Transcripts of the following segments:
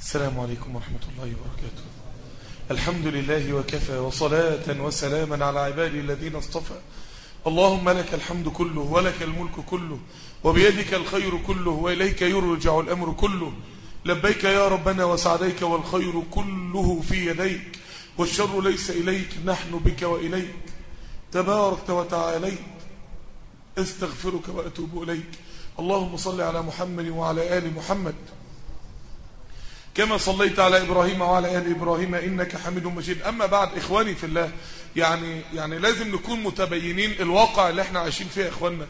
السلام عليكم ورحمة الله وبركاته. الحمد لله وكفى وصلاة وسلاما على عبادي الذين اصطفى. اللهم لك الحمد كله ولك الملك كله وبيدك الخير كله وإليك يرجع الأمر كله. لبيك يا ربنا وسعديك والخير كله في يديك والشر ليس إليك نحن بك وإليك. تباركت وتعاليت. استغفرك وأتوب إليك. اللهم صل على محمد وعلى آل محمد. كما صليت على إبراهيم وعلى آل إبراهيم إنك حميد مجيد. أما بعد إخواني في الله يعني يعني لازم نكون متبينين الواقع اللي إحنا عايشين فيه يا إخواننا.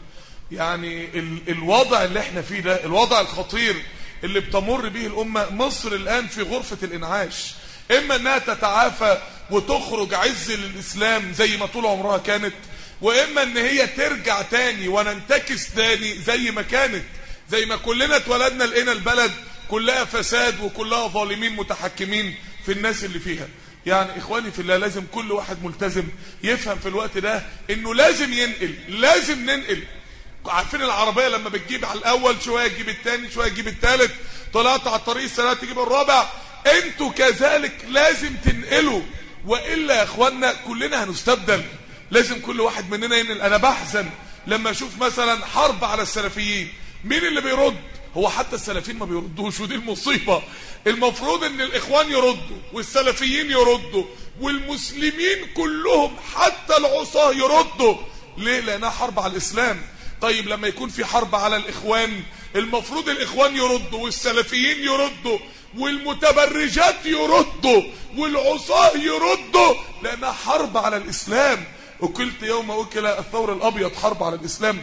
يعني ال الوضع اللي إحنا فيه ده الوضع الخطير اللي بتمر به الأمة مصر الآن في غرفة الإنعاش. إما أنها تتعافى وتخرج عز للإسلام زي ما طول عمرها كانت وإما أن هي ترجع تاني وننتكس تاني زي ما كانت. زي ما كلنا اتولدنا لقينا البلد كلها فساد وكلها ظالمين متحكمين في الناس اللي فيها. يعني إخواني في الله لازم كل واحد ملتزم يفهم في الوقت ده إنه لازم ينقل لازم ننقل. عارفين العربية لما بتجيب على الأول شوية تجيب التاني شوية تجيب التالت طلعت على الطريق السنة تجيب الرابع. أنتوا كذلك لازم تنقلوا. وإلا يا اخوانا كلنا هنستبدل. لازم كل واحد مننا ينقل. أنا بحزن لما أشوف مثلا حرب على السلفيين. مين اللي بيرد؟ هو حتى السلفيين ما بيردوش ودي المصيبة. المفروض إن الإخوان يردوا والسلفيين يردوا والمسلمين كلهم حتى العصاة يردوا. ليه؟ لأنها حرب على الإسلام. طيب لما يكون في حرب على الإخوان المفروض الإخوان يردوا والسلفيين يردوا والمتبرجات يردوا والعصاة يردوا لأنها حرب على الإسلام. وكلت يوم وكل الثور الأبيض حرب على الإسلام.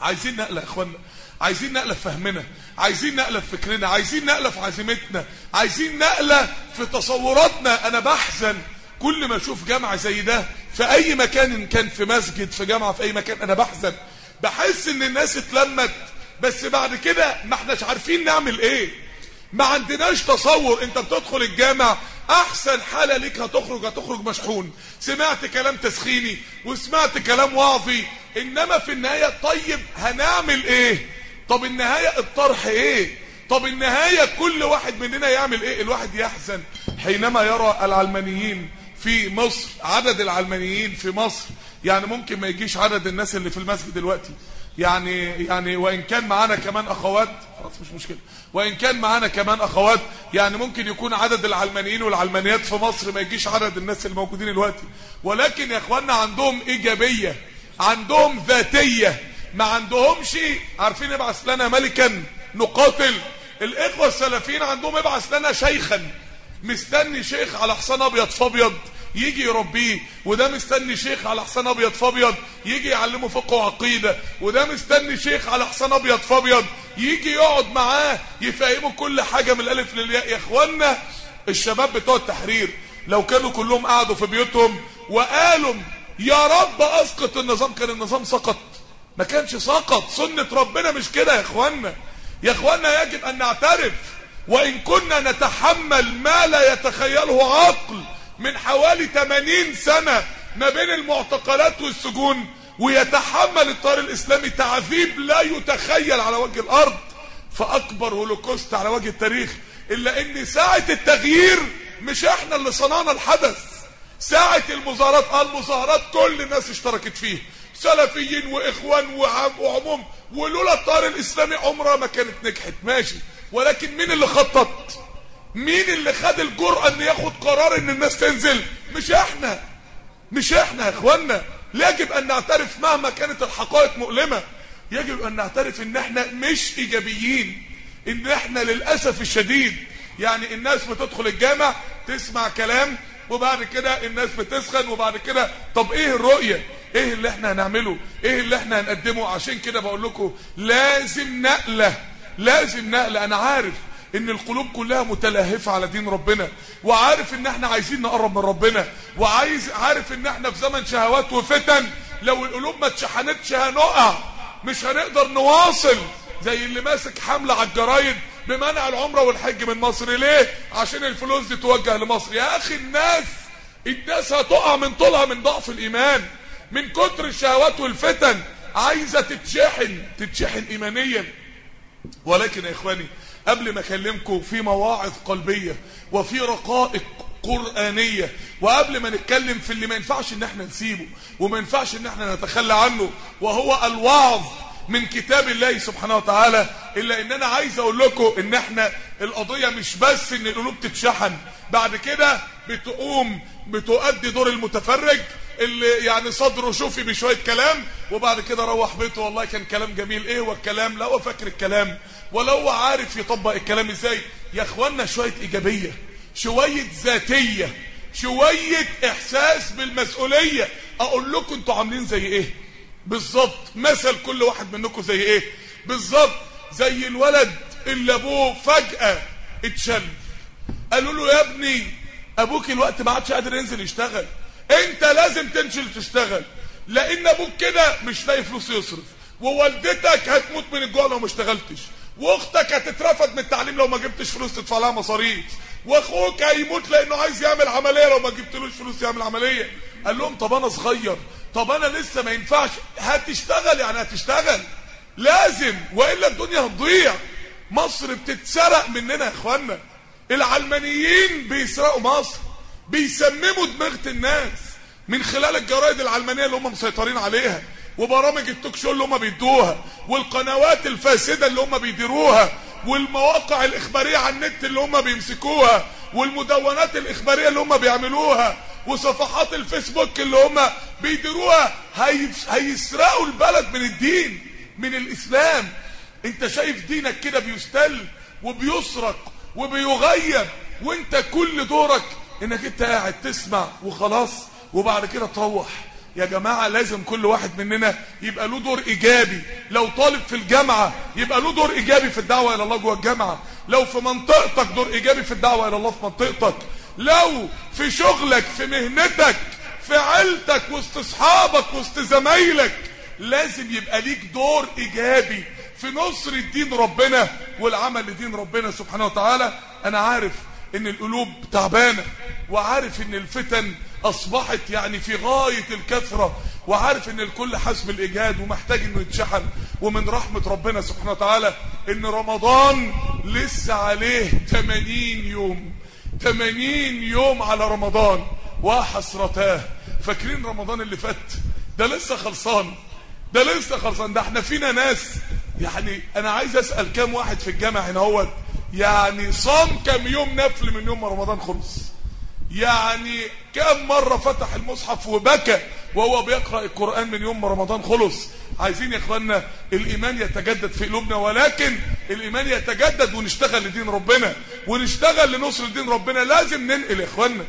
عايزين نقله يا اخوانا عايزين نقلة في فهمنا عايزين نقلة في فكرنا عايزين نقلة في عزيمتنا عايزين نقلة في تصوراتنا. أنا بحزن كل ما أشوف جامعة زي ده في أي مكان إن كان في مسجد في جامعة في أي مكان. أنا بحزن بحس إن الناس اتلمت. بس بعد كده ما إحناش عارفين نعمل إيه. ما عندناش تصور. أنت بتدخل الجامع أحسن حالة ليك هتخرج هتخرج مشحون. سمعت كلام تسخيني وسمعت كلام واعظي إنما في النهاية طيب هنعمل إيه؟ طب النهاية الطرح إيه؟ طب النهاية كل واحد مننا يعمل إيه؟ الواحد يحزن. حينما يرى العلمانيين في مصر عدد العلمانيين في مصر يعني ممكن ما يجيش عدد الناس اللي في المسجد دلوقتي. يعني يعني وإن كان معانا كمان أخوات خلاص مش مشكلة. وإن كان معانا كمان أخوات يعني ممكن يكون عدد العلمانيين والعلمانيات في مصر ما يجيش عدد الناس اللي موجودين دلوقتي. ولكن يا اخوانا عندهم إيجابية عندهم ذاتية. ما عندهمش عارفين ابعث لنا ملكا نقاتل. الإخوة السلفيين عندهم ابعث لنا شيخا. مستني شيخ على حصان أبيض فابيض يجي يربيه وده مستني شيخ على حصان أبيض فابيض يجي يعلمه فقه وعقيدة وده مستني شيخ على حصان أبيض فابيض يجي يقعد معاه يفهمه كل حاجة من الألف للياء. يا اخوانا الشباب بتوع التحرير لو كانوا كلهم قعدوا في بيوتهم وقالوا يا رب أسقط النظام كان النظام سقط. ما كانش سقط. سنة ربنا مش كده يا اخوانا يا اخوانا يجب أن نعترف. وإن كنا نتحمل ما لا يتخيله عقل من حوالي 80 سنة ما بين المعتقلات والسجون ويتحمل الطار الإسلامي تعذيب لا يتخيل على وجه الأرض. فأكبر هولوكوست على وجه التاريخ إلا إن ساعة التغيير مش إحنا اللي صنعنا الحدث. ساعة المظاهرات المظاهرات كل الناس اشتركت فيه. سلفيين وإخوان وعموم ولولا الطار الإسلامي عمرها ما كانت نجحت. ماشي. ولكن مين اللي خطط؟ مين اللي خد الجرأة إن ياخد قرار إن الناس تنزل؟ مش إحنا. مش إحنا يا إخوانا. يجب أن نعترف مهما كانت الحقائق مؤلمة. يجب أن نعترف إن إحنا مش إيجابيين. إن إحنا للأسف الشديد يعني الناس بتدخل الجامع تسمع كلام وبعد كده الناس بتسخن وبعد كده طب إيه الرؤية؟ إيه اللي إحنا هنعمله؟ إيه اللي إحنا هنقدمه؟ عشان كده بقول لكم لازم نقلة لازم نقلة. أنا عارف إن القلوب كلها متلهفة على دين ربنا وعارف إن إحنا عايزين نقرب من ربنا وعايز عارف إن إحنا في زمن شهوات وفتن لو القلوب ما اتشحنتش هنقع. مش هنقدر نواصل زي اللي ماسك حملة على الجرايد بمنع العمرة والحج من مصر. ليه؟ عشان الفلوس دي توجه لمصر. يا أخي الناس الناس هتقع من طولها من ضعف الإيمان. من كتر الشهوات والفتن عايزة تتشحن تتشحن ايمانيا. ولكن يا إخواني قبل ما أكلمكم في مواعظ قلبية وفي رقائق قرآنية. وقبل ما نتكلم في اللي ما ينفعش إن إحنا نسيبه وما ينفعش إن إحنا نتخلى عنه وهو الوعظ من كتاب الله سبحانه وتعالى إلا إن أنا عايز أقول لكم إن إحنا القضية مش بس إن القلوب تتشحن بعد كده بتقوم بتؤدي دور المتفرج اللي يعني صدره شوفي بشوية كلام وبعد كده روح بيته. والله كان كلام جميل. إيه والكلام لا هو فاكر الكلام. ولا هو عارف يطبق الكلام إزاي؟ يا اخوانا شوية إيجابية شوية ذاتية شوية إحساس بالمسؤولية. أقول لكم أنتوا عاملين زي إيه؟ بالظبط. مثل كل واحد منكم زي إيه؟ بالظبط. زي الولد اللي أبوه فجأة اتشل. قالوا له يا ابني أبوك الوقت ما عادش قادر ينزل يشتغل. انت لازم تنزل تشتغل لأن أبوك كده مش لاقي فلوس يصرف. ووالدتك هتموت من الجوع لو ما اشتغلتش. واختك هتترفد من التعليم لو ما جبتش فلوس تدفع لها مصاريف. واخوك هيموت لأنه عايز يعمل عملية لو ما جبتلوش فلوس يعمل عملية. قال لهم طب أنا صغير طب أنا لسه ما ينفعش. هتشتغل يعني هتشتغل. لازم وإلا الدنيا هتضيع. مصر بتتسرق مننا يا إخوانا. العلمانيين بيسرقوا مصر. بيسمموا دماغة الناس من خلال الجرائد العلمانية اللي هم مسيطرين عليها وبرامج التوك شو اللي هم بيدوها والقنوات الفاسدة اللي هم بيديروها والمواقع الإخبارية على النت اللي هم بيمسكوها والمدونات الإخبارية اللي هم بيعملوها وصفحات الفيسبوك اللي هم بيديروها هيسرقوا البلد من الدين من الإسلام. انت شايف دينك كده بيستل وبيسرق وبيغيب وانت كل دورك إنك أنت قاعد تسمع وخلاص وبعد كده تروح. يا جماعة لازم كل واحد مننا يبقى له دور إيجابي. لو طالب في الجامعة يبقى له دور إيجابي في الدعوة إلى الله جوه الجامعة. لو في منطقتك دور إيجابي في الدعوة إلى الله في منطقتك. لو في شغلك في مهنتك في عيلتك وسط أصحابك وسط زمايلك لازم يبقى ليك دور إيجابي. في نصر الدين ربنا والعمل لدين ربنا سبحانه وتعالى أنا عارف إن القلوب تعبانة وعارف إن الفتن أصبحت يعني في غاية الكثرة وعارف إن الكل حسب الإجهاد ومحتاج إنه يتشحن. ومن رحمة ربنا سبحانه وتعالى إن رمضان لسه عليه 80 يوم 80 يوم على رمضان وحسرتاه. فاكرين رمضان اللي فات؟ ده لسه خلصان ده لسه خلصان. ده إحنا فينا ناس يعني أنا عايز أسأل كام واحد في الجامع هنا هو يعني صام كام يوم نفل من يوم رمضان خلص. يعني كم مرة فتح المصحف وبكى وهو بيقرأ القرآن من يوم رمضان خلص. عايزين يا اخوانا الإيمان يتجدد في قلوبنا ولكن الإيمان يتجدد ونشتغل لدين ربنا. ونشتغل لنصر دين ربنا. لازم ننقل يا اخوانا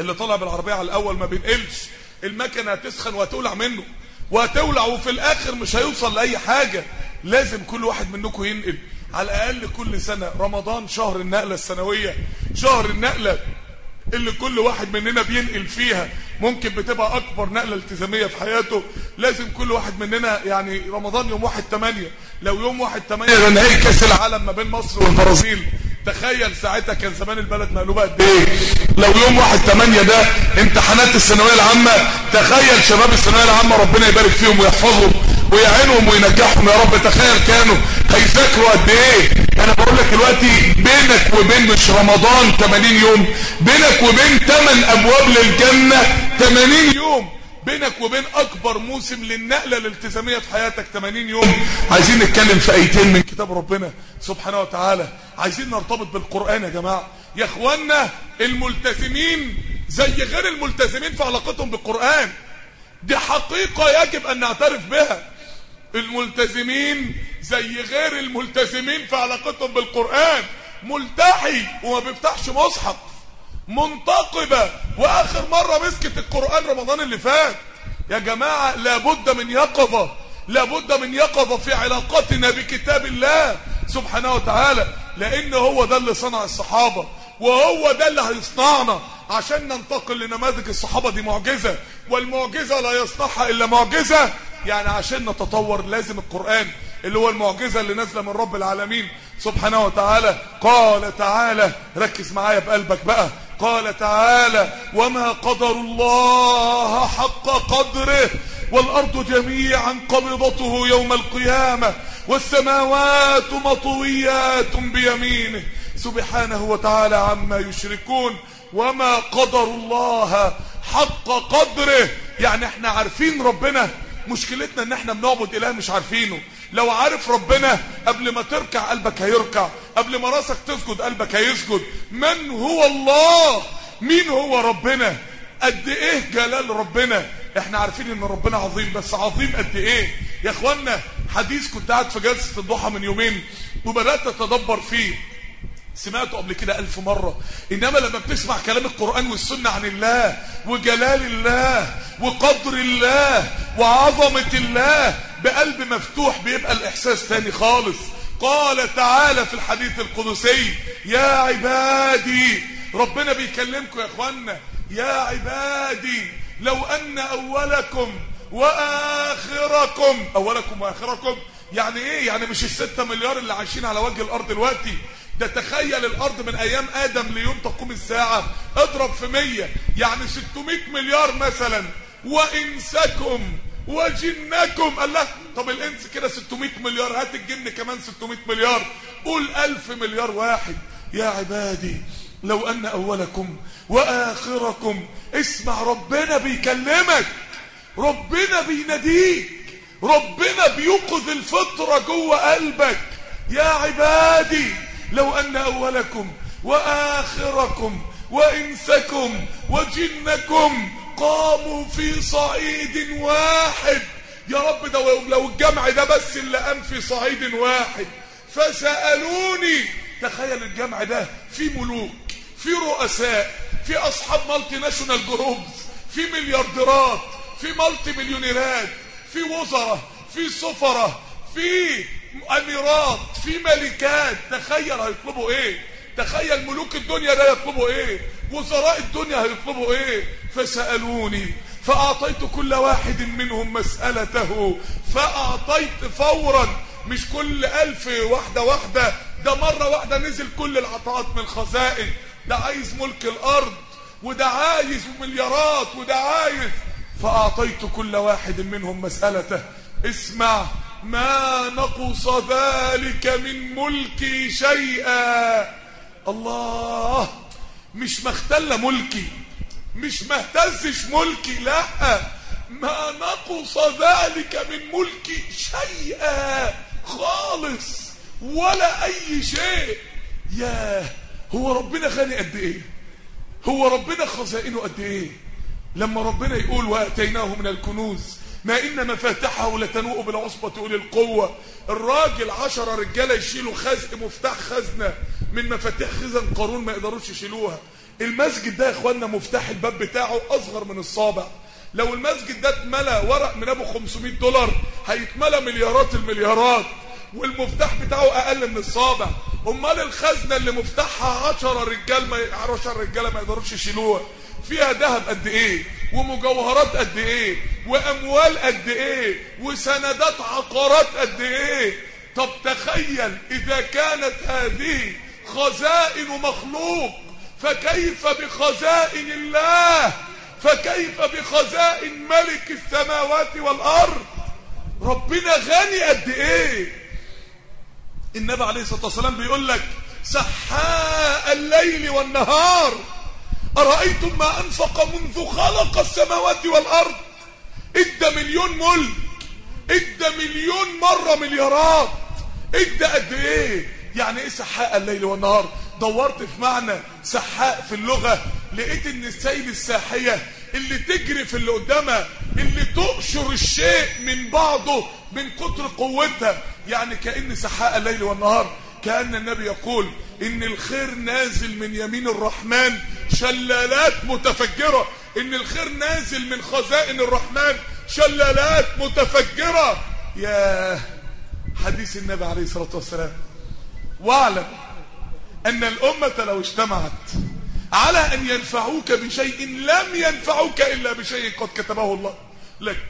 اللي طلع بالعربية على الأول ما بينقلش. المكنة هتسخن وهتولع منه. وهتولع وفي الآخر مش هيوصل لأي حاجة. لازم كل واحد منكم ينقل. على الأقل كل سنة. رمضان شهر النقلة السنوية. شهر النقلة اللي كل واحد مننا بينقل فيها. ممكن بتبقى أكبر نقلة التزامية في حياته. لازم كل واحد مننا يعني رمضان يوم واحد تمانية. لو يوم واحد تمانية ده نهائي كأس العالم ما بين مصر والبرازيل. تخيل ساعتها كان زمان البلد مقلوبة قد إيه. لو يوم واحد تمانية ده امتحانات الثانوية العامة. تخيل شباب الثانوية العامة ربنا يبارك فيهم ويحفظهم. ويعينهم وينجحهم يا رب. تخيل كانوا هيذاكروا قد إيه؟ أنا بقول لك دلوقتي بينك وبين مش رمضان 80 يوم بينك وبين 8 أبواب للجنة 80 يوم. بينك وبين أكبر موسم للنقلة الالتزامية في حياتك 80 يوم. عايزين نتكلم في آيتين من كتاب ربنا سبحانه وتعالى. عايزين نرتبط بالقرآن يا جماعة. يا اخوانا الملتزمين زي غير الملتزمين في علاقتهم بالقرآن. دي حقيقة يجب أن نعترف بها. الملتزمين زي غير الملتزمين في علاقتهم بالقرآن. ملتحي وما بيفتحش مصحف. منتقبة. وآخر مرة مسكت القرآن رمضان اللي فات. يا جماعة لابد من يقظة. لابد من يقظة في علاقتنا بكتاب الله سبحانه وتعالى. لأن هو ده اللي صنع الصحابة. وهو ده اللي هيصنعنا عشان ننتقل لنماذج الصحابة دي معجزة. والمعجزة لا يصنعها إلا معجزة. يعني عشان نتطور لازم القرآن اللي هو المعجزة اللي نازلة من رب العالمين. سبحانه وتعالى قال تعالى ركز معايا بقلبك بقى. قال تعالى وما قدر الله حق قدره والأرض جميعا قبضته يوم القيامة والسماوات مطويات بيمينه. سبحانه وتعالى عما يشركون وما قدر الله حق قدره. يعني إحنا عارفين ربنا. مشكلتنا ان إحنا بنعبد إله مش عارفينه. لو عارف ربنا قبل ما تركع قلبك هيركع. قبل ما راسك تسجد قلبك هيسجد. من هو الله؟ مين هو ربنا؟ قد إيه جلال ربنا؟ إحنا عارفين إن ربنا عظيم بس عظيم قد إيه؟ يا إخوانا حديث كنت قاعد في جلسة الضحى من يومين وبدأت أتدبر فيه. سمعته قبل كده ألف مرة. إنما لما بتسمع كلام القرآن والسنة عن الله وجلال الله وقدر الله وعظمة الله بقلب مفتوح بيبقى الإحساس تاني خالص. قال تعالى في الحديث القدسي يا عبادي ربنا بيكلمكم يا اخوانا يا عبادي لو أن أولكم وآخركم أولكم وآخركم يعني إيه؟ يعني مش الستة مليار اللي عايشين على وجه الأرض دلوقتي؟ ده تخيل الأرض من أيام آدم ليوم تقوم الساعة. اضرب في مية. يعني 600 مليار مثلا. وإنسكم. وجنكم. الله. طب الإنس كده 600 مليار. هات الجن كمان 600 مليار. قول 1000 مليار واحد. يا عبادي لو أن أولكم وآخركم. اسمع ربنا بيكلمك. ربنا بيناديك. ربنا بيوقظ الفطرة جوه قلبك. يا عبادي. لو أن أولكم وآخركم وإنسكم وجنكم قاموا في صعيد واحد. يا رب ده لو الجمع ده بس اللي قام في صعيد واحد. فسألوني تخيل الجمع ده في ملوك في رؤساء في أصحاب multinational groups في مليارديرات في multi مليونيرات في وزراء في سفراء في اميرات في ملكات. تخيل هيطلبوا إيه؟ تخيل ملوك الدنيا ده يطلبوا إيه؟ وزراء الدنيا هيطلبوا إيه؟ فسألوني فأعطيت كل واحد منهم مسألته فأعطيت فورا مش كل ألف واحدة واحدة ده مرة واحدة نزل كل العطاءات من الخزائن. ده عايز ملك الأرض وده عايز مليارات وده عايز. فأعطيت كل واحد منهم مسألته. اسمع ما نقص ذلك من ملكي شيئا. الله مش مختل ملكي مش مهتزش ملكي لا. ما نقص ذلك من ملكي شيئا خالص ولا أي شيء. ياه هو ربنا غني قد إيه؟ هو ربنا خزائنه قد إيه؟ لما ربنا يقول وآتيناه من الكنوز ما إن مفاتحه لتنوء بالعصبة أولي القوة الراجل عشرة رجالة يشيلوا خزن مفتاح خزنة من مفاتيح خزن قارون ما يقدروش يشيلوها. المسجد ده يا إخوانا مفتاح الباب بتاعه أصغر من الصابع. لو المسجد ده اتملى ورق من أبو 500 دولار هيتملى مليارات المليارات. والمفتاح بتاعه أقل من الصابع. أمال الخزنة اللي مفتاحها 10 رجال ما 10 رجالة ما يقدروش يشيلوها. فيها ذهب قد إيه؟ ومجوهرات قد إيه؟ واموال قد إيه؟ وسندات عقارات قد إيه؟ طب تخيل إذا كانت هذه خزائن مخلوق فكيف بخزائن الله؟ فكيف بخزائن ملك السماوات والأرض؟ ربنا غني قد إيه؟ النبي عليه الصلاة والسلام بيقول لك سحاء الليل والنهار. أرأيتم ما أنفق منذ خلق السماوات والأرض؟ ادى مليون ملك. ادى مليون مرة مليارات. ادى قد إيه؟ يعني إيه سحاء الليل والنهار؟ دورت في معنى سحاء في اللغة. لقيت إن السيل الساحية اللي تجري في اللي قدامها اللي تقشر الشيء من بعضه من كتر قوتها يعني كأن سحاء الليل والنهار. كأن النبي يقول إن الخير نازل من يمين الرحمن شلالات متفجرة. إن الخير نازل من خزائن الرحمن شلالات متفجرة. يا حديث النبي عليه الصلاة والسلام. واعلم أن الأمة لو اجتمعت على أن ينفعوك بشيء لم ينفعوك إلا بشيء قد كتبه الله لك.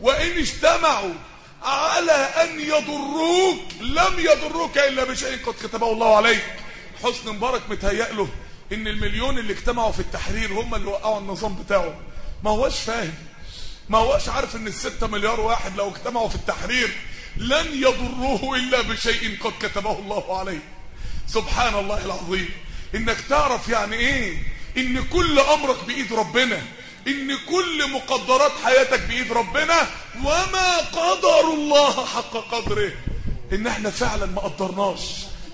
وإن اجتمعوا على أن يضروك لم يضروك إلا بشيء قد كتبه الله عليك. حسن مبارك متهيأ له إن المليون اللي اجتمعوا في التحرير هم اللي وقعوا النظام بتاعه. ما هوش فاهم. ما هوش عارف إن الستة مليار واحد لو اجتمعوا في التحرير لن يضروه إلا بشيء قد كتبه الله عليه سبحان الله العظيم. إنك تعرف يعني إيه؟ إن كل أمرك بإيد ربنا. إن كل مقدرات حياتك بإيد ربنا وما قدر الله حق قدره. إن إحنا فعلا ما قدرناش.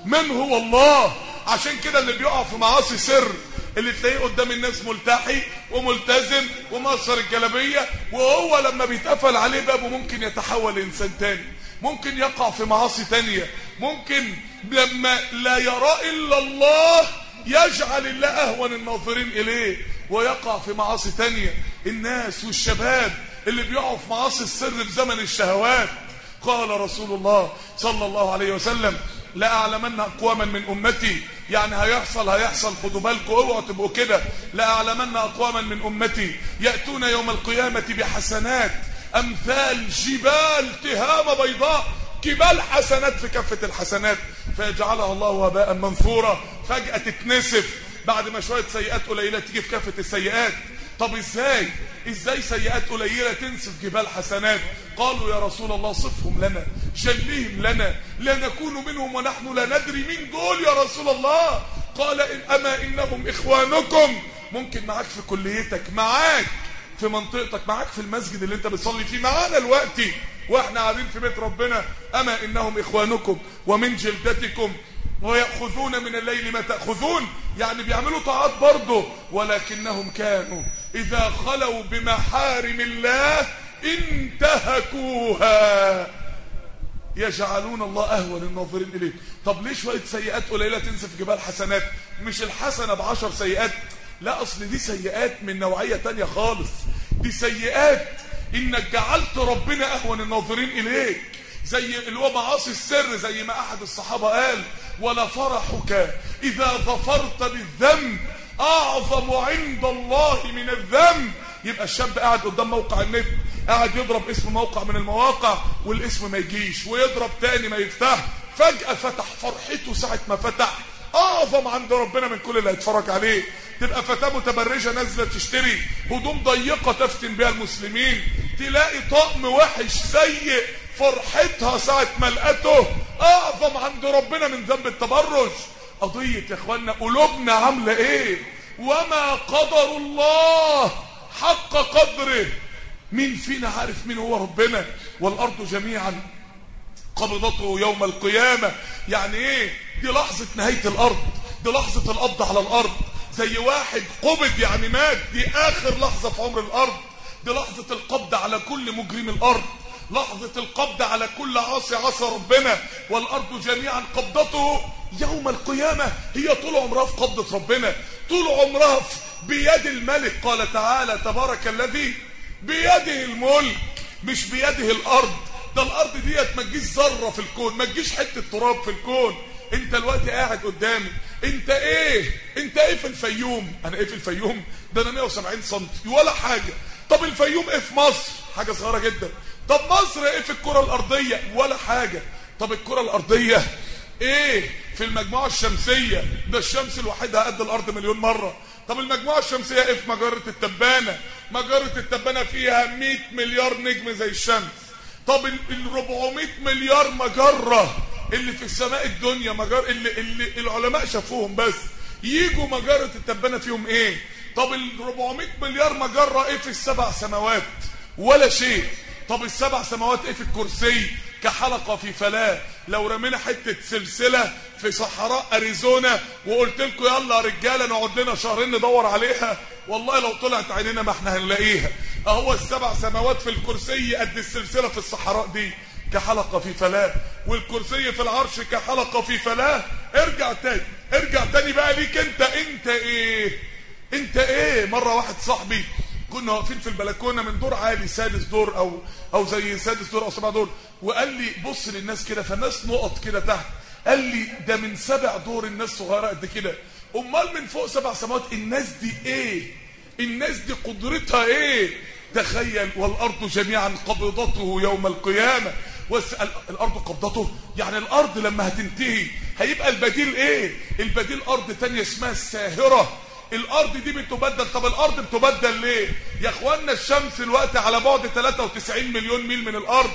من هو الله؟ عشان كده اللي بيقع في معاصي سر اللي تلاقيه قدام الناس ملتحي وملتزم ومقصر الجلابية وهو لما بيتقفل عليه بابه ممكن يتحول لإنسان تاني. ممكن يقع في معاصي تانية. ممكن لما لا يرى إلا الله يجعل الله أهون الناظرين إليه. ويقع في معاصي تانية. الناس والشباب اللي بيقعوا في معاصي السر في زمن الشهوات. قال رسول الله صلى الله عليه وسلم لا أعلمن أقواما من أمتي. يعني هيحصل هيحصل. خدوا بالكم اوعوا تبقوا كده. لا أعلمن أقواما من أمتي يأتون يوم القيامة بحسنات أمثال جبال تهامه بيضاء جبال حسنات في كفه الحسنات. فيجعلها الله هباء منثورا. فجأة تتنسف. بعد ما شوية سيئات قليلة تيجي في كفه السيئات. طب إزاي؟ إزاي سيئات قليلة تنسف جبال حسنات؟ قالوا يا رسول الله صفهم لنا جلهم لنا لا نكون منهم ونحن لا ندري مين دول يا رسول الله. قال إن أما إنهم إخوانكم. ممكن معاك في كليتك معاك في منطقتك معاك في المسجد اللي أنت بتصلي فيه معانا دلوقتي وإحنا قاعدين في بيت ربنا. أما إنهم إخوانكم ومن جلدتكم ويأخذون من الليل ما تأخذون. يعني بيعملوا طاعات برضه ولكنهم كانوا إذا خلوا بمحارم الله انتهكوها. يجعلون الله أهون الناظرين إليه طب ليه شوية سيئات قليلة تنسف جبال حسنات؟ مش الحسنة بعشر سيئات. لا أصل دي سيئات من نوعية تانية خالص. دي سيئات إنك جعلت ربنا أهون الناظرين إليك. زي اللي هو معاصي السر زي ما أحد الصحابة قال ولا فرحك إذا ظفرت بالذنب أعظم عند الله من الذنب. يبقى الشاب قاعد قدام موقع النت قاعد يضرب اسم موقع من المواقع والاسم ما يجيش ويضرب تاني ما يفتح. فجأة فتح فرحته ساعة ما فتح. أعظم عند ربنا من كل اللي هيتفرج عليه. تبقى فتاة متبرجة نازلة تشتري هدوم ضيقة تفتن بها المسلمين تلاقي طقم وحش سيء فرحتها ساعة ما لقته. أعظم عند ربنا من ذنب التبرج. قضية يا اخوانا قلوبنا عاملة إيه؟ وما قدر الله حق قدره. مين فينا عارف مين هو ربنا؟ والأرض جميعا قبضته يوم القيامة. يعني إيه؟ دي لحظة نهاية الأرض. دي لحظة القبض على الأرض. زي واحد قبض يعني مات. دي آخر لحظة في عمر الأرض. دي لحظة القبض على كل مجرم الأرض. لحظة القبض على كل عاصي عصى ربنا والأرض جميعا قبضته. يوم القيامة هي طول عمرها في قبضة ربنا. طول عمرها بيد الملك. قال تعالى تبارك الذي بيده الملك مش بيده الأرض. ده الأرض ديت ما تجيش ذرة في الكون ما تجيش حتة تراب في الكون. انت الوقت قاعد قدامي. انت إيه؟ انت إيه في الفيوم؟ أنا إيه في الفيوم؟ ده أنا 170 سم ولا حاجة. طب الفيوم إيه في مصر؟ حاجة صغيرة جدا. طب مصر إيه في الكرة الأرضية؟ ولا حاجة. طب الكرة الأرضية إيه في المجموعة الشمسية؟ ده الشمس الوحيدة قد الأرض مليون مرة. طب المجموعة الشمسية إيه في مجرة التبانة؟ مجرة التبانة فيها 100 مليار نجم زي الشمس. طب ال 400 مليار مجرة اللي في السماء الدنيا مجر اللي, اللي العلماء شافوهم بس. يجوا مجرة التبانة فيهم إيه؟ طب ال 400 مليار مجرة إيه في السبع سماوات؟ ولا شيء. طب السبع سماوات إيه في الكرسي؟ كحلقة في فلاة. لو رمينا حتة سلسلة في صحراء أريزونا وقلت لكم يلا يا رجالة نقعد لنا شهرين ندور عليها والله لو طلعت عينينا ما إحنا هنلاقيها. اهو السبع سماوات في الكرسي قد السلسلة في الصحراء دي كحلقة في فلاة. والكرسي في العرش كحلقة في فلاة. ارجع تاني ارجع تاني بقى ليك انت انت إيه؟ انت إيه؟ مرة واحد صاحبي كنا واقفين في البلكونة من دور عالي سادس دور أو أو زي سادس دور أو سبع دور. وقال لي بص للناس كده. فالناس نقط كده تحت. قال لي ده من سبع دور الناس صغيرة قد كده. أمال من فوق سبع سماوات الناس دي إيه؟ الناس دي قدرتها إيه؟ تخيل والأرض جميعا قبضته يوم القيامة. واسأل الأرض قبضته؟ يعني الأرض لما هتنتهي هيبقى البديل إيه؟ البديل أرض تانية اسمها الساهرة. الأرض دي بتبدل. طب الأرض بتبدل ليه؟ يا اخوانا الشمس الوقت على بعد 93 مليون ميل من الأرض.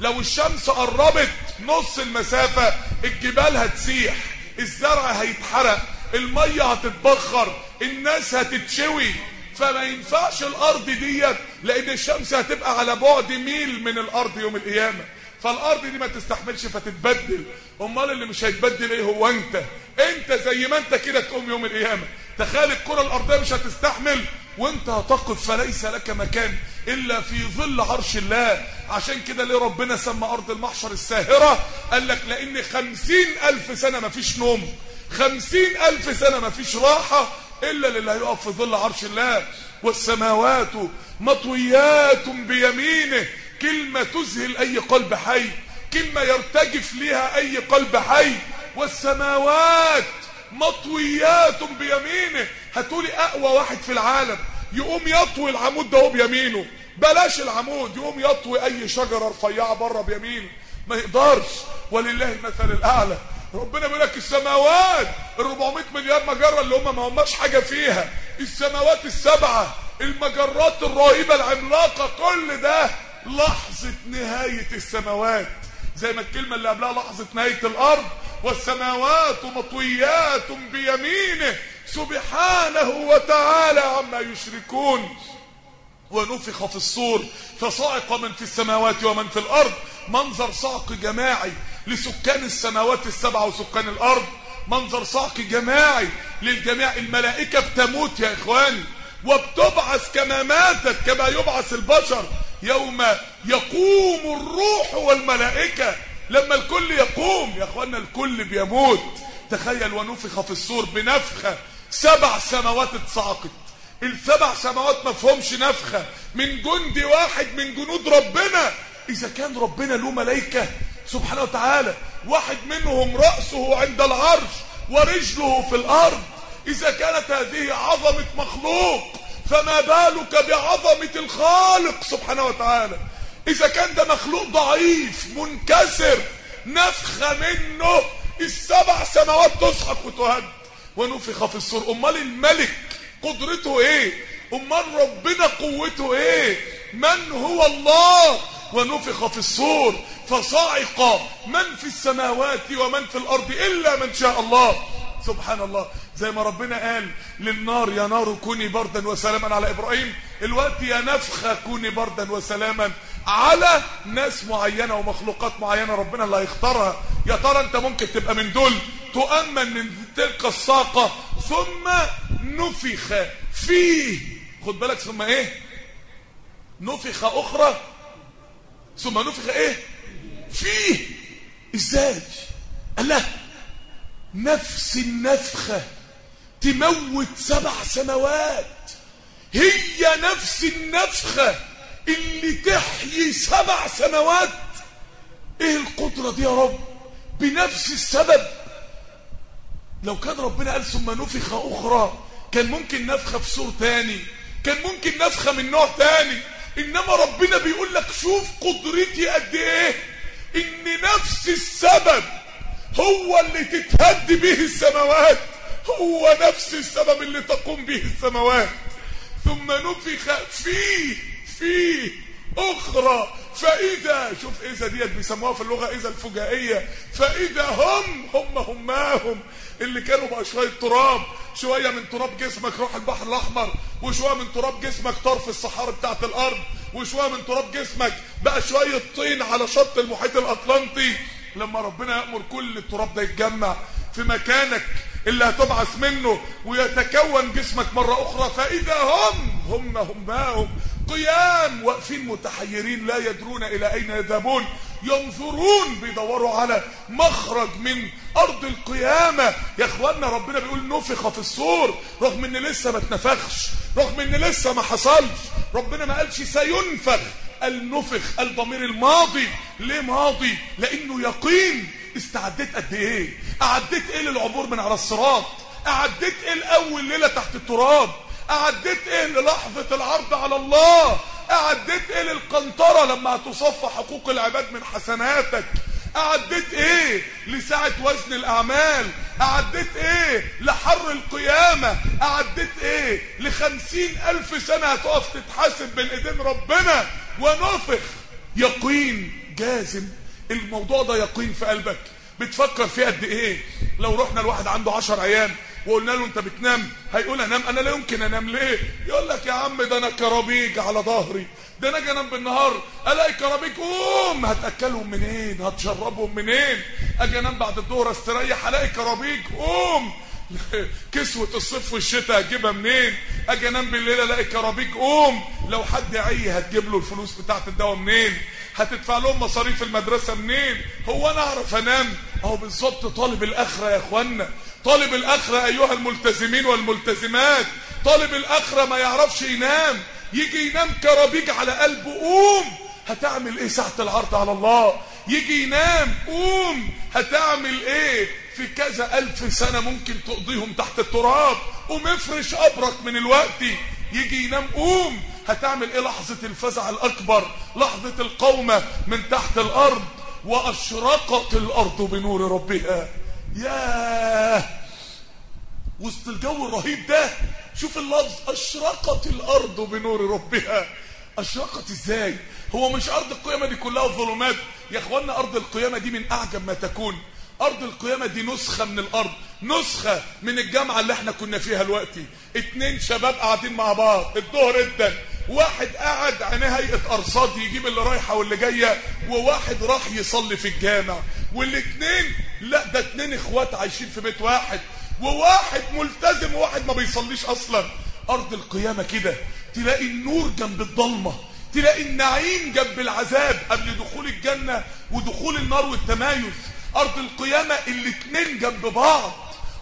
لو الشمس قربت نص المسافة الجبال هتسيح الزرع هيتحرق المية هتتبخر الناس هتتشوي. فما ينفعش الأرض ديت لأن الشمس هتبقى على بعد ميل من الأرض يوم القيامة. فالارض دي ما تستحملش فتتبدل. امال اللي مش هيتبدل إيه هو انت؟ انت زي ما انت كده تقوم يوم القيامة. تخيل الكره الأرضية مش هتستحمل. وانت هتقف فليس لك مكان إلا في ظل عرش الله. عشان كده ليه ربنا سمى أرض المحشر الساهرة؟ قال لك لأن خمسين ألف سنة ما فيش نوم. خمسين ألف سنة ما فيش راحة إلا للي هيقف في ظل عرش الله. والسماوات مطويات بيمينه. كلمة تذهل أي قلب حي. كلمة يرتجف لها أي قلب حي. والسماوات مطويات بيمينه. هتقولي أقوى واحد في العالم. يقوم يطوي العمود ده بيمينه. بلاش العمود. يقوم يطوي أي شجرة رفيعة بره بيمينه. ما يقدرش. ولله المثل الأعلى. ربنا بيقول لك السماوات ال 400 مليار مجرة اللي هم ما هماش حاجة فيها. السماوات السبعة المجرات الرهيبة العملاقة. كل ده لحظة نهاية السماوات. زي ما الكلمة اللي قبلها لحظة نهاية الأرض والسماوات مطويات بيمينه سبحانه وتعالى عما يشركون. ونفخ في الصور فصعق من في السماوات ومن في الأرض. منظر صعق جماعي لسكان السماوات السبعة وسكان الأرض. منظر صعق جماعي للجميع. الملائكة بتموت يا إخواني وبتبعث كما ماتت كما يبعث البشر. يوم يقوم الروح والملائكة لما الكل يقوم يا أخوانا الكل بيموت. تخيل ونفخ في الصور بنفخة. سبع سماوات اتصعقت السبع سماوات ما فهمش نفخة. من جندي واحد من جنود ربنا. إذا كان ربنا له ملائكة سبحانه وتعالى واحد منهم رأسه عند العرش ورجله في الأرض. إذا كانت هذه عظمة مخلوق فما بالك بعظمة الخالق سبحانه وتعالى. إذا كان ده مخلوق ضعيف منكسر نفخة منه السبع سماوات تسحق وتهد. ونفخ في الصور أمال الملك قدرته إيه؟ أمال ربنا قوته إيه؟ من هو الله؟ ونفخ في الصور فصعق من في السماوات ومن في الأرض إلا من شاء الله. سبحان الله. زي ما ربنا قال للنار يا نار كوني بردا وسلاما على إبراهيم. الوقت يا نفخه كوني بردا وسلاما على ناس معينة ومخلوقات معينة ربنا اللي هيختارها. يا ترى انت ممكن تبقى من دول تؤمن من تلك الساقة ثم نفخ فيه. خد بالك ثم إيه؟ نفخ أخرى. ثم نفخ إيه؟ فيه. إزاي؟ الله نفس النفخة تموت سبع سماوات. هي نفس النفخة اللي تحيي سبع سماوات إيه القدرة دي يا رب؟ بنفس السبب. لو كان ربنا قال ثم نفخ أخرى كان ممكن نفخة في سور تاني كان ممكن نفخة من نوع تاني. إنما ربنا بيقول لك شوف قدرتي قد إيه؟ إن نفس السبب هو اللي تتهد به السماوات هو نفس السبب اللي تقوم به السماوات. ثم نفخ فيه فيه أخرى. فإذا شوف إذا ديت بيسموها في اللغة إذا الفجائية. فإذا هم هم هماهم اللي كانوا بقى شوية تراب شوية من تراب جسمك روح البحر الأحمر وشوية من تراب جسمك طرف الصحاري بتاعت الأرض وشوية من تراب جسمك بقى شوية طين على شط المحيط الأطلنطي. لما ربنا يأمر كل التراب ده يتجمع في مكانك اللي هتبعث منه ويتكون جسمك مرة أخرى فإذا هم هم هماهم قيام واقفين متحيرين لا يدرون إلى أين يذهبون. ينظرون بيدوروا على مخرج من أرض القيامة. يا إخواننا ربنا بيقول نفخ في الصور رغم إن لسه ما اتنفخش رغم إن لسه ما حصلش. ربنا ما قالش سينفخ النفخ الضمير الماضي. ليه ماضي؟ لأنه يقين. استعديت قد إيه؟ أعديت إيه للعبور من على الصراط؟ أعديت إيه الأول ليلة تحت التراب؟ اعديت إيه للحظة العرض على الله؟ اعديت إيه للقنطرة لما هتصفى حقوق العباد من حسناتك؟ أعديت إيه لساعة وزن الأعمال؟ أعديت إيه لحر القيامة؟ أعدت إيه لخمسين ألف سنة هتقف تتحاسب بين إيدين ربنا؟ ونفخ. يقين جازم. الموضوع ده يقين في قلبك. بتفكر فيه قد إيه؟ لو رحنا الواحد عنده عشر أيام وقلنا له انت بتنام. هيقول انام. أنا لا يمكن انام. ليه؟ يقول لك يا عم ده أنا كرابيج على ظهري. ده أنا أجي انام بالنهار. الاقي كرابيج. قوم. هتأكلهم منين؟ هتشربهم منين؟ أجي انام بعد الظهر استريح. الاقي كرابيج. قوم. كسوة الصيف والشتاء هتجيبها منين؟ أجي انام بالليل الاقي كرابيج. قوم. لو حد عي هتجيب له الفلوس بتاعت الدواء منين؟ هتدفع لهم مصاريف المدرسة منين؟ هو أنا اعرف انام. اهو بالظبط طالب الاخرة يا اخوانا. طالب الأخرة أيها الملتزمين والملتزمات طالب الأخرة ما يعرفش ينام يجي ينام كرابيج على قلبه قوم! هتعمل إيه ساعة العرض على الله؟ يجي ينام قوم! هتعمل إيه؟ في كذا ألف سنة ممكن تقضيهم تحت التراب قوم افرش قبرك من الوقت! يجي ينام قوم! هتعمل إيه لحظة الفزع الأكبر لحظة القومة من تحت الأرض؟ وأشرقت الأرض بنور ربها. ياه. وسط الجو الرهيب ده شوف اللفظ أشرقت الأرض بنور ربها. أشرقت إزاي؟ هو مش أرض القيامة دي كلها ظلمات. يا اخوانا أرض القيامة دي من أعجب ما تكون. أرض القيامة دي نسخة من الأرض نسخة من الجامعة اللي إحنا كنا فيها دلوقتي. اتنين شباب قاعدين مع بعض الظهر ادن واحد قاعد عينيه هيئة أرصاد يجيب اللي رايحة واللي جاية وواحد راح يصلي في الجامع. والاتنين لا ده اتنين إخوات عايشين في بيت واحد وواحد ملتزم وواحد ما بيصليش أصلا. أرض القيامة كده تلاقي النور جنب الضلمة تلاقي النعيم جنب العذاب قبل دخول الجنة ودخول النار والتمايز. أرض القيامة الاتنين جنب بعض.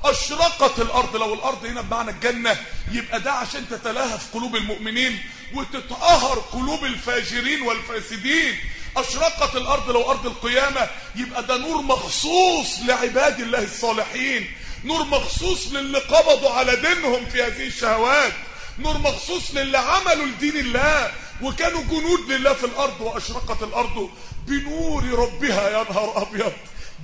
أشرقت الأرض لو الأرض هنا بمعنى الجنة يبقى ده عشان تتلاهى في قلوب المؤمنين وتتقهر قلوب الفاجرين والفاسدين. أشرقت الأرض لو أرض القيامة يبقى ده نور مخصوص لعباد الله الصالحين. نور مخصوص للي قبضوا على دينهم في هذه الشهوات. نور مخصوص للي عملوا لدين الله وكانوا جنود لله في الأرض وأشرقت الأرض بنور ربها. يا نهار أبيض!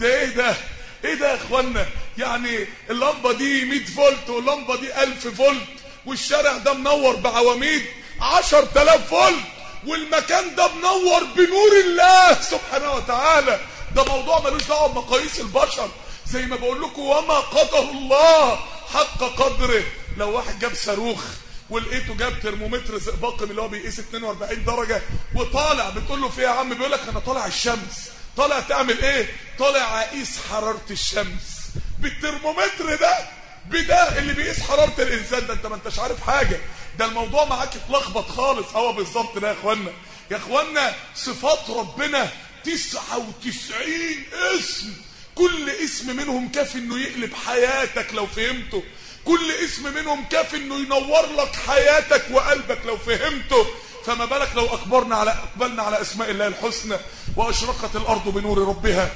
ده إيه ده؟ إيه ده يا اخوانا يعني اللمبة دي 100 فولت واللمبة دي 1000 فولت والشارع ده منور بعواميد 10000 فولت. والمكان ده منور بنور الله سبحانه وتعالى. ده موضوع ملوش دعوة بمقاييس البشر. زي ما بقول لكم وما قدر الله حق قدره. لو واحد جاب صاروخ ولقيته جاب ترمومتر زئبقي اللي هو بيقيس 42 درجة وطالع بتقول له في يا عم؟ بيقول لك أنا طالع الشمس. طالع تعمل إيه؟ طالع أقيس حرارة الشمس. بالترمومتر ده بده اللي بيقيس حرارة الإنسان ده أنت ما أنتش عارف حاجة. ده الموضوع معاك اتلخبط خالص. هو بالظبط ده يا اخوانا يا اخوانا صفات ربنا 99 اسم. كل اسم منهم كافي إنه يقلب حياتك لو فهمته. كل اسم منهم كافي إنه ينور لك حياتك وقلبك لو فهمته. فما بالك لو أقبلنا على أقبلنا على أسماء الله الحسنى وأشرقت الأرض بنور ربها.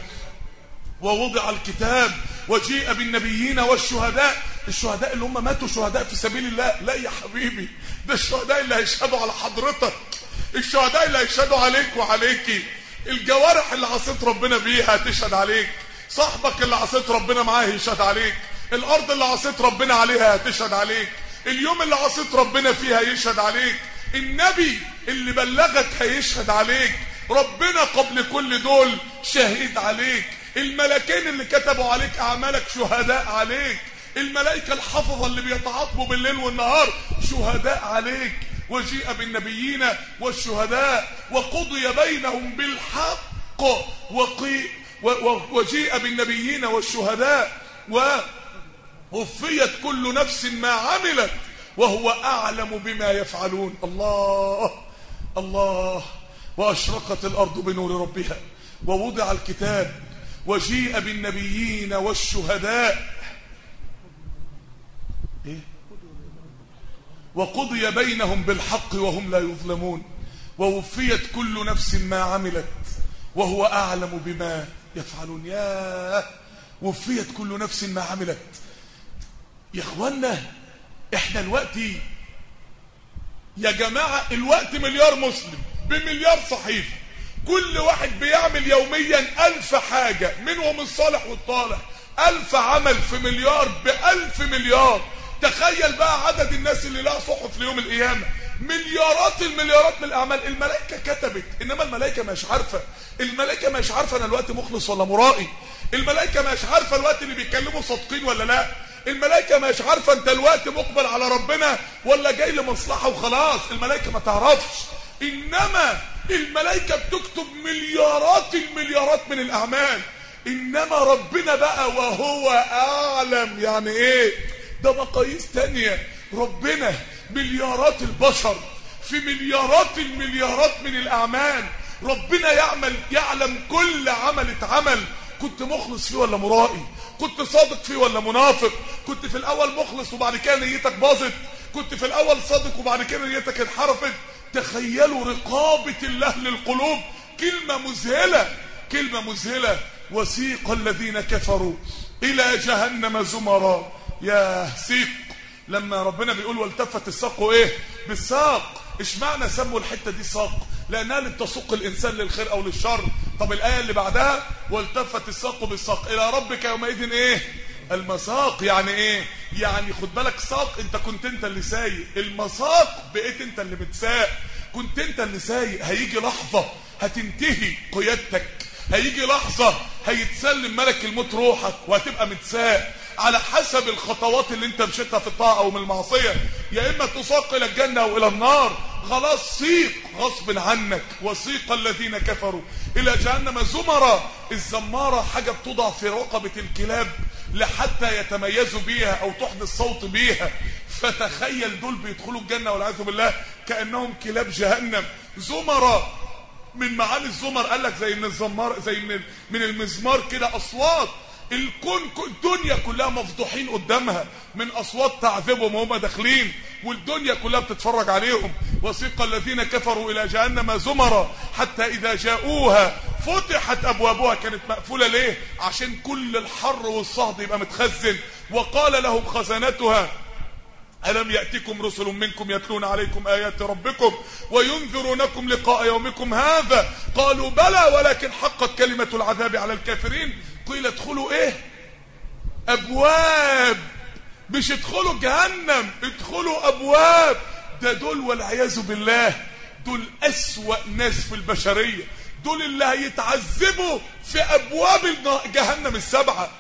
ووضع الكتاب وجيء بالنبيين والشهداء. الشهداء اللي هم ماتوا شهداء في سبيل الله. لا يا حبيبي ده الشهداء اللي هيشهدوا على حضرتك. الشهداء اللي هيشهدوا عليك وعليكي. الجوارح اللي عصيت ربنا بيها هتشهد عليك. صاحبك اللي عصيت ربنا معاه يشهد عليك. الأرض اللي عصيت ربنا عليها هتشهد عليك. اليوم اللي عصيت ربنا فيها يشهد عليك. النبي اللي بلغك هيشهد عليك. ربنا قبل كل دول شهيد عليك. الملكين اللي كتبوا عليك أعمالك شهداء عليك. الملائكة الحفظة اللي بيتعاقبوا بالليل والنهار شهداء عليك. وجيء بالنبيين والشهداء. وقضي بينهم بالحق. وقي وجيء بالنبيين والشهداء. ووفيت كل نفس ما عملت. وهو أعلم بما يفعلون. الله الله. وأشرقت الأرض بنور ربها. ووضع الكتاب وجيء بالنبيين والشهداء. إيه؟ وقضي بينهم بالحق وهم لا يظلمون. ووفيت كل نفس ما عملت. وهو أعلم بما يفعلون. يا وفيت كل نفس ما عملت. يا اخوانا إحنا دلوقتي يا جماعة الوقت مليار مسلم بمليار صحيفة. كل واحد بيعمل يوميا ألف حاجة منهم الصالح والطالح. ألف عمل في مليار بألف مليار. تخيل بقى عدد الناس اللي لها صحف ليوم القيامة. مليارات المليارات من الأعمال. الملائكة كتبت إنما الملائكة مش عارفة. الملائكة مش عارفة أنا الوقت مخلص ولا مرائي. الملائكة مش عارفة الوقت اللي بيتكلموا صادقين ولا لأ. الملائكة مش عارفة أنت الوقت مقبل على ربنا ولا جاي لمصلحة وخلاص. الملائكة ما تعرفش. إنما الملائكة بتكتب مليارات المليارات من الأعمال. إنما ربنا بقى وهو أعلم. يعني إيه؟ ده مقاييس تانية ربنا مليارات البشر في مليارات المليارات من الأعمال. ربنا يعمل يعلم كل عمل اتعمل. كنت مخلص فيه ولا مرائي؟ كنت صادق فيه ولا منافق؟ كنت في الأول مخلص وبعد كده نيتك باظت. كنت في الأول صادق وبعد كده نيتك انحرفت. تخيلوا رقابة الله للقلوب. كلمة مذهلة كلمة مذهلة. وسيق الذين كفروا إلى جهنم زمرا. يا سيق لما ربنا بيقول والتفت الساق إيه؟ بالساق. اشمعنى سموا الحتة دي ساق؟ لأنها اللي بتسوق الإنسان للخير أو للشر. طب الآية اللي بعدها والتفت الساق بالساق. إلى ربك يومئذ إيه؟ المساق يعني إيه؟ يعني خد بالك ساق انت كنت انت اللي سايق. المساق بقيت انت اللي متساق. كنت انت اللي سايق هيجي لحظة هتنتهي قيادتك. هيجي لحظة هيتسلم ملك الموت روحك وهتبقى متساق. على حسب الخطوات اللي انت مشيتها في الطاعة أو من المعصية. يا اما تساق إلى الجنة أو إلى النار. خلاص سيق غصب عنك. وسيق الذين كفروا. إلى جهنم زمرا الزمارة حاجة بتوضع في رقبة الكلاب. لحتى يتميزوا بيها أو تحدث صوت بيها. فتخيل دول بيدخلوا الجنة والعياذ بالله كأنهم كلاب جهنم. زمرا من معاني الزمر قال لك زي من الزمار زي من من المزمار كده أصوات. الكون الدنيا كلها مفضوحين قدامها من أصوات تعذيبهم وهم داخلين والدنيا كلها بتتفرج عليهم. وسيق الذين كفروا إلى جهنم زمرا حتى إذا جاءوها فتحت أبوابها كانت مقفولة ليه؟ عشان كل الحر والصهد يبقى متخزن. وقال لهم خزنتها ألم يأتكم رسل منكم يتلون عليكم آيات ربكم وينذرونكم لقاء يومكم هذا؟ قالوا بلى ولكن حقت كلمة العذاب على الكافرين. قيل ادخلوا إيه؟ أبواب. مش ادخلوا جهنم ادخلوا أبواب. ده دول والعياذ بالله دول أسوأ ناس في البشرية. دول اللي هيتعذبوا في أبواب جهنم السبعة.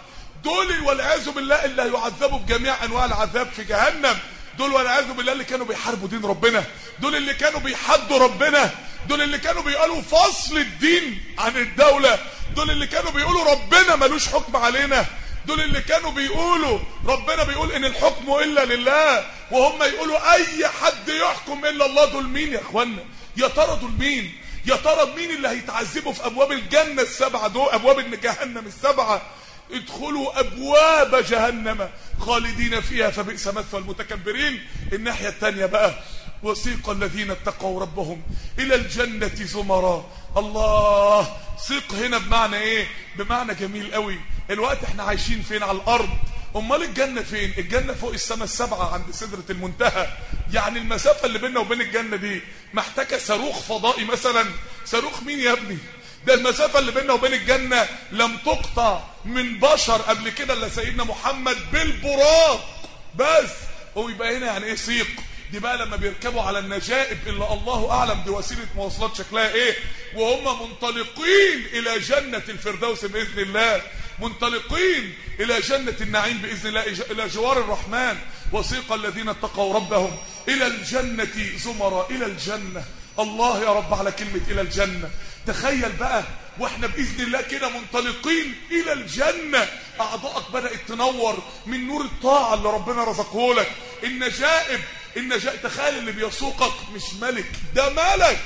دول والعياذ بالله اللي هيعذبوا بجميع أنواع العذاب في جهنم. دول والعياذ بالله اللي كانوا بيحاربوا دين ربنا. دول اللي كانوا بيحدوا ربنا. دول اللي كانوا بيقولوا فصل الدين عن الدولة. دول اللي كانوا بيقولوا ربنا ملوش حكم علينا. دول اللي كانوا بيقولوا ربنا بيقول إن الحكم إلا لله وهم يقولوا أي حد يحكم إلا الله دول مين يا إخوانا؟ يا ترى دول مين؟ يا ترى مين اللي هيتعذبوا في أبواب الجنة السبعة دول؟ أبواب جهنم السبعة. ادخلوا أبواب جهنم خالدين فيها فبئس مثوى المتكبرين. الناحية الثانية بقى وسيق الذين اتقوا ربهم إلى الجنة زمرا. الله سيق هنا بمعنى إيه؟ بمعنى جميل قوي. الوقت إحنا عايشين فين؟ على الأرض. أمال الجنة فين؟ الجنة فوق السماء السبعة عند سدرة المنتهى. يعني المسافة اللي بيننا وبين الجنة دي محتاجة صاروخ فضائي مثلا. صاروخ مين يا ابني؟ ده المسافة اللي بيننا وبين الجنة لم تقطع من بشر قبل كده إلا سيدنا محمد بالبراق. بس هو يبقى هنا يعني إيه سيق دي بقى لما بيركبوا على النجائب اللي الله أعلم دي وسيله مواصلات شكلها إيه وهم منطلقين إلى جنة الفردوس بإذن الله. منطلقين إلى جنة النعيم بإذن الله إلى جوار الرحمن. وسيق الذين اتقوا ربهم إلى الجنة زمرا إلى الجنة. الله يا رب على كلمة إلى الجنة. تخيل بقى وإحنا بإذن الله كده منطلقين إلى الجنة. أعضائك بدأت تنور من نور الطاعة اللي ربنا رزقه لك النجائب النجائب تخيل اللي بيسوقك مش ملك ده ملك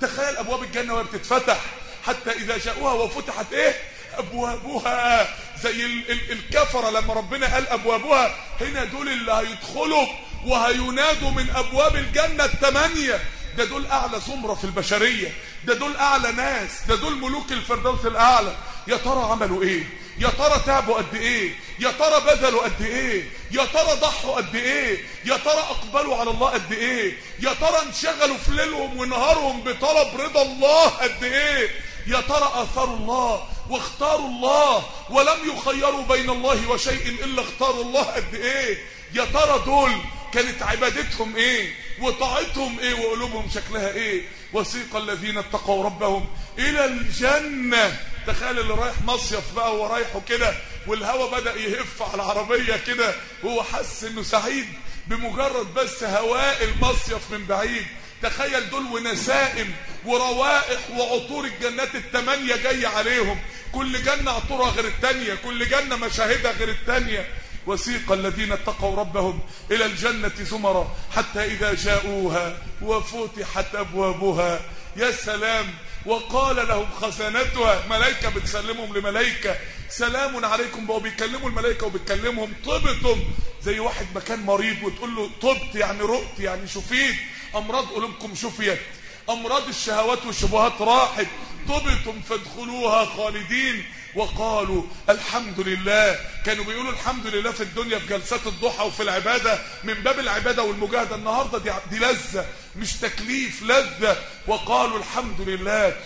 تخيل أبواب الجنة وهي بتتفتح. حتى إذا جاءوها وفتحت إيه؟ أبوابها. زي ال ال الكفرة لما ربنا قال أبوابها. هنا دول اللي هيدخلوا وهينادوا من أبواب الجنة الثمانيه ده دول أعلى زمرة في البشرية. ده دول أعلى ناس. ده دول ملوك الفردوس الأعلى. يا ترى عملوا إيه؟ يا ترى تعبوا قد إيه؟ يا ترى بذلوا قد إيه؟ يا ترى ضحوا قد إيه؟ يا ترى أقبلوا على الله قد إيه؟ يا ترى انشغلوا في ليلهم ونهارهم بطلب رضا الله قد إيه؟ يا ترى اثروا الله واختاروا الله ولم يخيروا بين الله وشيء إلا اختاروا الله قد إيه؟ يا ترى دول كانت عبادتهم إيه؟ وطاعتهم إيه؟ وقلوبهم شكلها إيه؟ وسيق الذين اتقوا ربهم إلى الجنة. تخيل اللي رايح مصيف بقى وهو رايحه كده والهوا بدأ يهف على العربية كده وهو حس إنه سعيد بمجرد بس هواء المصيف من بعيد. تخيل دول ونسائم وروائح وعطور الجنات التمانية جاية عليهم. كل جنة عطورها غير التانية كل جنة مشاهدها غير التانية. وسيق الذين اتقوا ربهم إلى الجنة زمرا حتى إذا جاءوها وفتحت أبوابها. يا سلام وقال لهم خزنتها ملائكة بتسلمهم لملائكة. سلام عليكم بقوا بيكلموا الملائكة وبتكلمهم. طبتم زي واحد مكان مريض وتقول له طبت يعني رقت يعني شفيت. أمراض قلوبكم شفيت. أمراض الشهوات والشبهات راحت. طبتم فادخلوها خالدين. وقالوا الحمد لله. كانوا بيقولوا الحمد لله في الدنيا في جلسات الضحى وفي العبادة من باب العبادة والمجاهدة. النهاردة دي, دي لذة مش تكليف لذة. وقالوا الحمد لله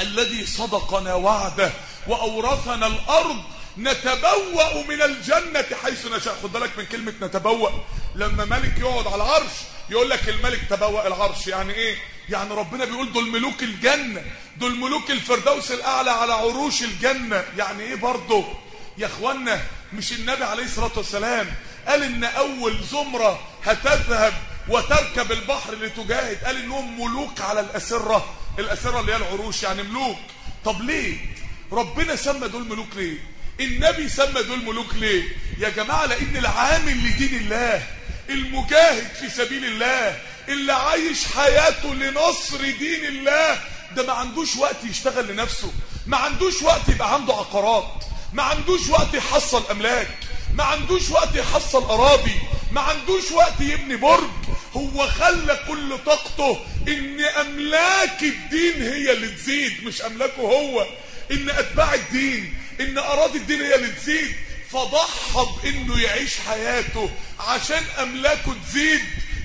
الذي صدقنا وعده وأورثنا الأرض نتبوأ من الجنة حيث نشاء. خد بالك من كلمة نتبوأ. لما ملك يقعد على العرش يقول لك الملك تبوأ العرش. يعني إيه؟ يعني ربنا بيقول دول ملوك الجنة دول ملوك الفردوس الأعلى على عروش الجنة. يعني إيه برضه؟ يا اخوانا مش النبي عليه الصلاة والسلام قال إن أول زمرة هتذهب وتركب البحر لتجاهد؟ قال إنهم ملوك على الأسرة الأسرة اللي هي العروش. يعني ملوك. طب ليه؟ ربنا سمى دول ملوك ليه؟ النبي سمى دول ملوك ليه؟ يا جماعة لأن العامل لدين الله المجاهد في سبيل الله. اللي عايش حياته لنصر دين الله ده ما عندوش وقت يشتغل لنفسه. ما عندوش وقت يبقى عنده عقارات. ما عندوش وقت يحصل أملاك. ما عندوش وقت يحصل أراضي. ما عندوش وقت يبني برج. هو خلى كل طاقته إن أملاك الدين هي اللي تزيد مش أملاكه هو. إن أتباع الدين إن أراضي الدين هي اللي تزيد. فضحى بانه يعيش حياته عشان أملاكه تزيد.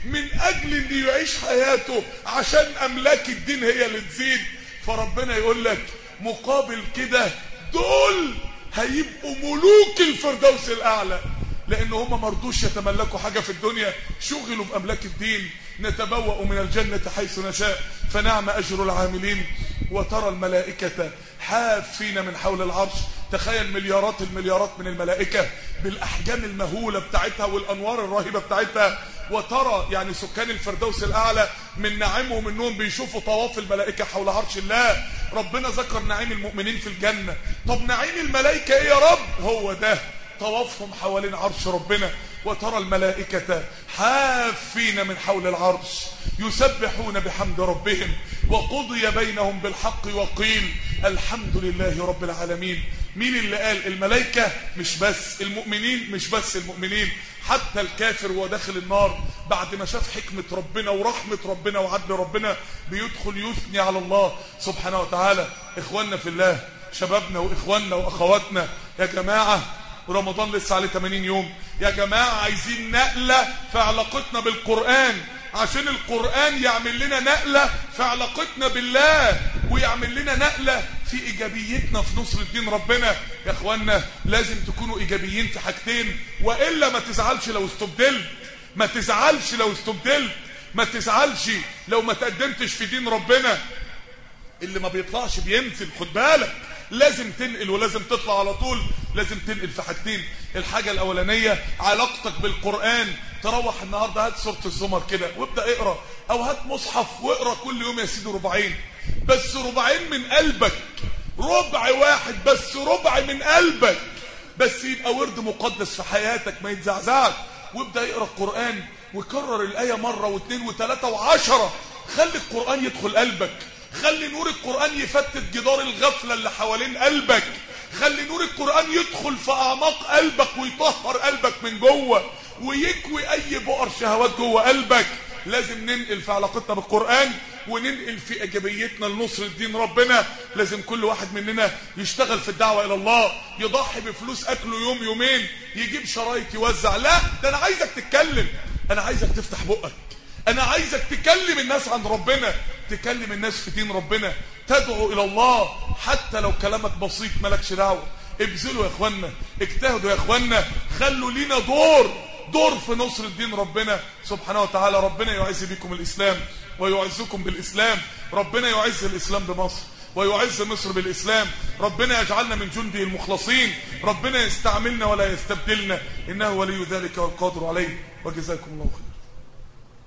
من أجل انه يعيش حياته عشان أملاك الدين هي اللي تزيد. فربنا يقول لك مقابل كده دول هيبقوا ملوك الفردوس الأعلى. لأن هم مرضوش يتملكوا حاجة في الدنيا شغلوا بأملاك الدين. نتبوأ من الجنة حيث نشاء. فنعم أجر العاملين. وترى الملائكة حافين من حول العرش. تخيل مليارات المليارات من الملائكة بالأحجام المهولة بتاعتها والأنوار الرهيبة بتاعتها وترى يعني سكان الفردوس الأعلى من نعيمهم انهم بيشوفوا طواف الملائكة حول عرش الله. ربنا ذكر نعيم المؤمنين في الجنة. طب نعيم الملائكة إيه يا رب؟ هو ده طوافهم حوالين عرش ربنا. وترى الملائكة حافين من حول العرش يسبحون بحمد ربهم وقضي بينهم بالحق وقيل الحمد لله رب العالمين. مين اللي قال الملائكة؟ مش بس المؤمنين مش بس المؤمنين. حتى الكافر وهو داخل النار بعد ما شاف حكمة ربنا ورحمة ربنا وعدل ربنا بيدخل يثني على الله سبحانه وتعالى. إخواننا في الله شبابنا وإخواننا وأخواتنا يا جماعة ورمضان لسه عليه 80 يوم. يا جماعة عايزين نقلة في علاقتنا بالقرآن. عشان القرآن يعمل لنا نقلة في علاقتنا بالله ويعمل لنا نقلة في إيجابيتنا في نصر الدين ربنا. يا أخوانا لازم تكونوا إيجابيين في حاجتين وإلا ما تزعلش لو استبدلت. ما تزعلش لو استبدلت. ما تزعلش لو ما تقدمتش في دين ربنا. اللي ما بيطلعش بينزل خد بالك. لازم تنقل ولازم تطلع على طول. لازم تنقل في حاجتين. الحاجة الأولانية علاقتك بالقرآن. تروح النهاردة هات سورة الزمر كده وابدأ اقرأ. أو هات مصحف واقرأ كل يوم يا سيدي ربعين. بس ربعين من قلبك. ربع واحد بس ربع من قلبك. بس يبقى ورد مقدس في حياتك ما يتزعزعش. وابدأ اقرأ القرآن وكرر الآية مرة واثنين وثلاثة وعشرة. خلي القرآن يدخل قلبك. خلي نور القرآن يفتت جدار الغفلة اللي حوالين قلبك. خلي نور القرآن يدخل في أعماق قلبك ويطهر قلبك من جوه ويكوي أي بؤر شهوات جوه قلبك. لازم ننقل في علاقتنا بالقرآن وننقل في إيجابيتنا لنصر الدين ربنا. لازم كل واحد مننا يشتغل في الدعوة إلى الله يضحي بفلوس أكله يوم يومين يجيب شرايط يوزع. لا ده أنا عايزك تتكلم. أنا عايزك تفتح بقك. أنا عايزك تكلم الناس عن ربنا تكلم الناس في دين ربنا تدعو إلى الله حتى لو كلامك بسيط مالكش دعوة. ابذلوا يا اخوانا اجتهدوا يا اخوانا خلوا لينا دور دور في نصر الدين ربنا. سبحانه وتعالى ربنا يعز بكم الإسلام ويعزكم بالإسلام. ربنا يعز الإسلام بمصر ويعز مصر بالإسلام. ربنا يجعلنا من جنده المخلصين. ربنا يستعملنا ولا يستبدلنا. إنه ولي ذلك والقادر عليه. وجزاكم الله خير.